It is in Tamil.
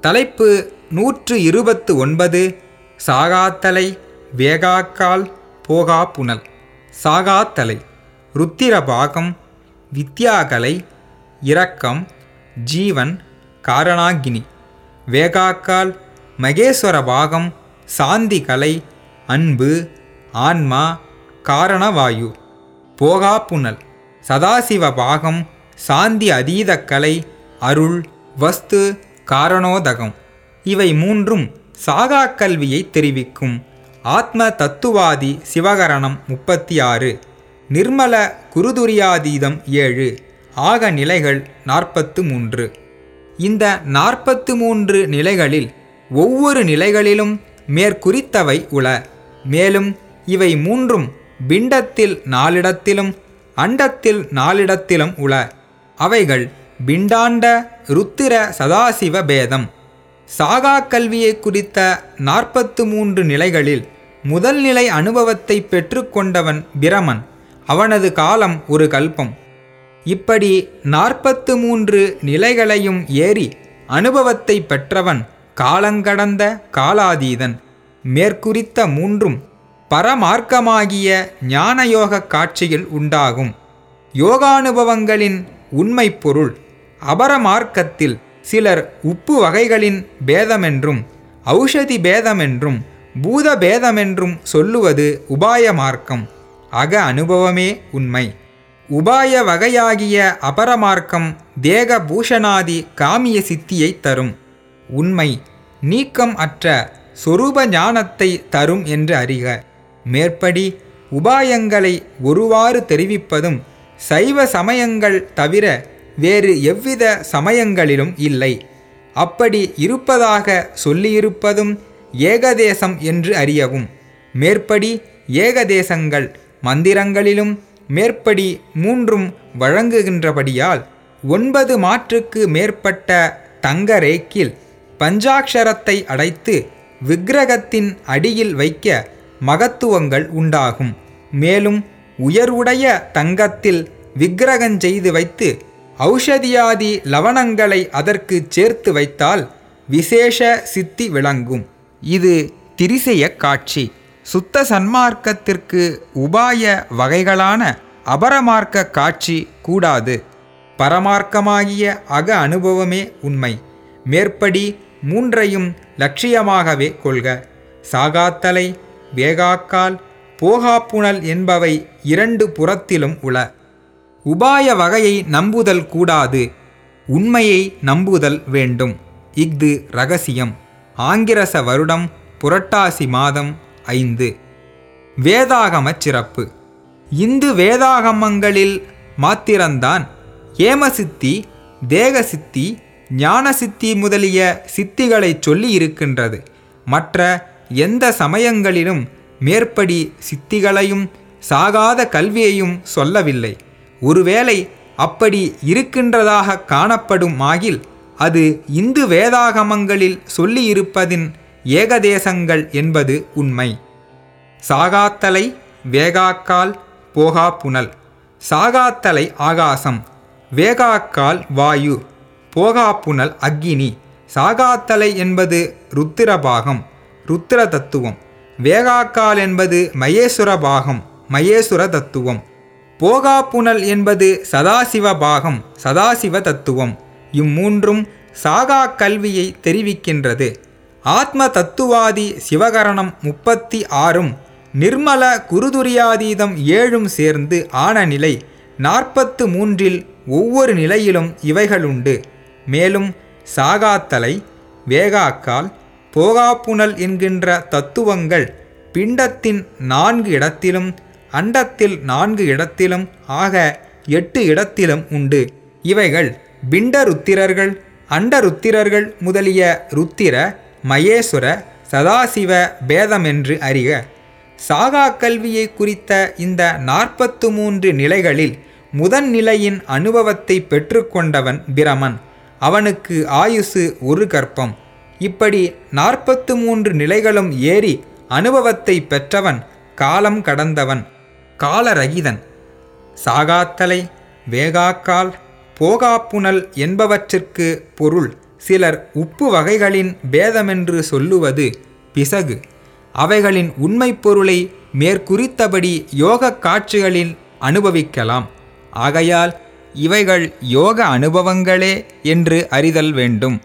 தலைப்பு நூற்று இருபத்து ஒன்பது சாகாத்தலை வேகாக்கால் போகா புனல். சாகாத்தலை ருத்திரபாகம் வித்யாகலை இரக்கம் ஜீவன் காரணாகினி. வேகாக்கால் மகேஸ்வர பாகம் சாந்தி கலை அன்பு ஆன்மா காரணவாயு. போகா புனல் சதாசிவ பாகம் சாந்தி அதீத கலை அருள் வஸ்து காரணோதகம். இவை மூன்றும் சாகா கல்வியை தெரிவிக்கும். ஆத்ம தத்துவாதி சிவகரணம் முப்பத்தி ஆறு நிர்மல குருதுரியாதீதம் ஏழு. ஆக நிலைகள் நாற்பத்து மூன்று இந்த நாற்பத்து மூன்று நிலைகளில் ஒவ்வொரு நிலைகளிலும் மேற்குறித்தவை உள. மேலும் இவை மூன்றும் பிண்டத்தில் நாலிடத்திலும் அண்டத்தில் நாலிடத்திலும் உள. அவைகள் பிண்டாண்ட ருத்திர சதாசிவ பேதம். சாகா கல்வியை குறித்த நாற்பத்து மூன்று நிலைகளில் முதல் நிலை அனுபவத்தை பெற்றுக்கொண்டவன் பிரமன். அவனது காலம் ஒரு கல்பம். இப்படி நாற்பத்து மூன்று நிலைகளையும் ஏறி அனுபவத்தை பெற்றவன் காலங்கடந்த காலாதீதன். மேற்குறித்த மூன்றும் பரமார்க்கமாகிய ஞானயோக காட்சியில் உண்டாகும். யோகானுபவங்களின் உண்மை பொருள் அபரமார்க்கத்தில் சிலர் உப்பு வகைகளின் பேதமென்றும் ஔஷதி பேதமென்றும் பூத பேதமென்றும் சொல்லுவது உபாய மார்க்கம். அக அனுபவமே உண்மை. உபாய வகையாகிய அபரமார்க்கம் தேக பூஷணாதி காமிய சித்தியை தரும். உண்மை நீக்கம் அற்ற சொரூப ஞானத்தை தரும் என்று அறிக. மேற்படி உபாயங்களை ஒருவாறு தெரிவிப்பதும் சைவ சமயங்கள் தவிர வேறு எவ்வித சமயங்களிலும் இல்லை. அப்படி இருப்பதாக சொல்லியிருப்பதும் ஏகதேசம் என்று அறியவும். மேற்படி ஏகதேசங்கள் மந்திரங்களிலும் மேற்படி மூன்றும் வழங்குகின்றபடியால் ஒன்பது மாற்றுக்கு மேற்பட்ட தங்க ரேக்கில் பஞ்சாட்சரத்தை அடைத்து விக்கிரகத்தின் அடியில் வைக்க மகத்துவங்கள் உண்டாகும். மேலும் உயர்வுடைய தங்கத்தில் விக்கிரகஞ்செய்து வைத்து ஔஷதியாதி லவணங்களை அதற்கு சேர்த்து வைத்தால் விசேஷ சித்தி விளங்கும். இது திரிசய காட்சி. சுத்த சன்மார்க்கத்திற்கு உபாய வகைகளான அபரமார்க்க காட்சி கூடாது. பரமார்க்கமாகிய அக அனுபவமே உண்மை. மேற்படி மூன்றையும் லட்சியமாகவே கொள்க. சாகாத்தலை வேகாக்கால் போகாப்புணல் என்பவை இரண்டு புறத்திலும் உள. உபாய வகையை நம்புதல் கூடாது. உண்மையை நம்புதல் வேண்டும். இஃது ரகசியம். ஆங்கிரச வருடம் புரட்டாசி மாதம் ஐந்து. வேதாகமச் சிறப்பு. இந்து வேதாகமங்களில் மாத்திரந்தான் ஏமசித்தி தேகசித்தி ஞானசித்தி முதலிய சித்திகளை சொல்லி இருக்கின்றது மற்ற எந்த சமயங்களிலும் மேற்படி சித்திகளையும் சாகாத கல்வியையும் சொல்லவில்லை. ஒருவேளை அப்படி இருக்கின்றதாக காணப்படும் ஆகில் அது இந்து வேதாகமங்களில் சொல்லியிருப்பதின் ஏகதேசங்கள் என்பது உண்மை. சாகாத்தலை வேகாக்கால் போகா புனல் சாகாத்தலை ஆகாசம் வேகாக்கால் வாயு போகா புனல் அக்கினி சாகாத்தலை என்பது ருத்திரபாகம் ருத்திர தத்துவம் வேகாக்கால் என்பது மகேஸ்வர பாகம் மகேசுர தத்துவம் போகா புனல் என்பது சதாசிவ பாகம் சதாசிவ தத்துவம். இம்மூன்றும் சாகா கல்வியை தெரிவிக்கின்றது. ஆத்ம தத்துவாதி சிவகரணம் முப்பத்தி ஆறும் நிர்மல குருதுரியாதீதம் ஏழும் சேர்ந்து ஆன நிலை நாற்பத்து மூன்றில் ஒவ்வொரு நிலையிலும் இவைகளுண்டு. மேலும் சாகாத்தலை வேகாக்கால் போகாப்புணல் என்கின்ற தத்துவங்கள் பிண்டத்தின் நான்கு இடத்திலும் அண்டத்தில் நான்கு இடத்திலும் ஆக எட்டு இடத்திலும் உண்டு. இவைகள் பிண்ட ருத்திரர்கள் அண்ட ருத்திரர்கள் முதலிய ருத்திர மகேஸ்வர சதாசிவ பேதமென்று அறிக. சாகா கல்வியை குறித்த இந்த நாற்பத்து மூன்று நிலைகளில் முதன் நிலையின் அனுபவத்தை பெற்றுக்கொண்டவன் பிரமன். அவனுக்கு ஆயுசு ஒரு கற்பம். இப்படி நாற்பத்து மூன்று நிலைகளும் ஏறி அனுபவத்தை பெற்றவன் காலம் கடந்தவன். காலரகிதன். சாகாத்தலை வேகாக்கால் போகாப்புணல் என்பவற்றிற்கு பொருள் சிலர் உப்பு வகைகளின் பேதமென்று சொல்லுவது பிசகு. அவைகளின் உண்மை பொருளை மேற்குறித்தபடி யோக காட்சிகளில் அனுபவிக்கலாம். ஆகையால் இவைகள் யோக அனுபவங்களே என்று அறிதல் வேண்டும்.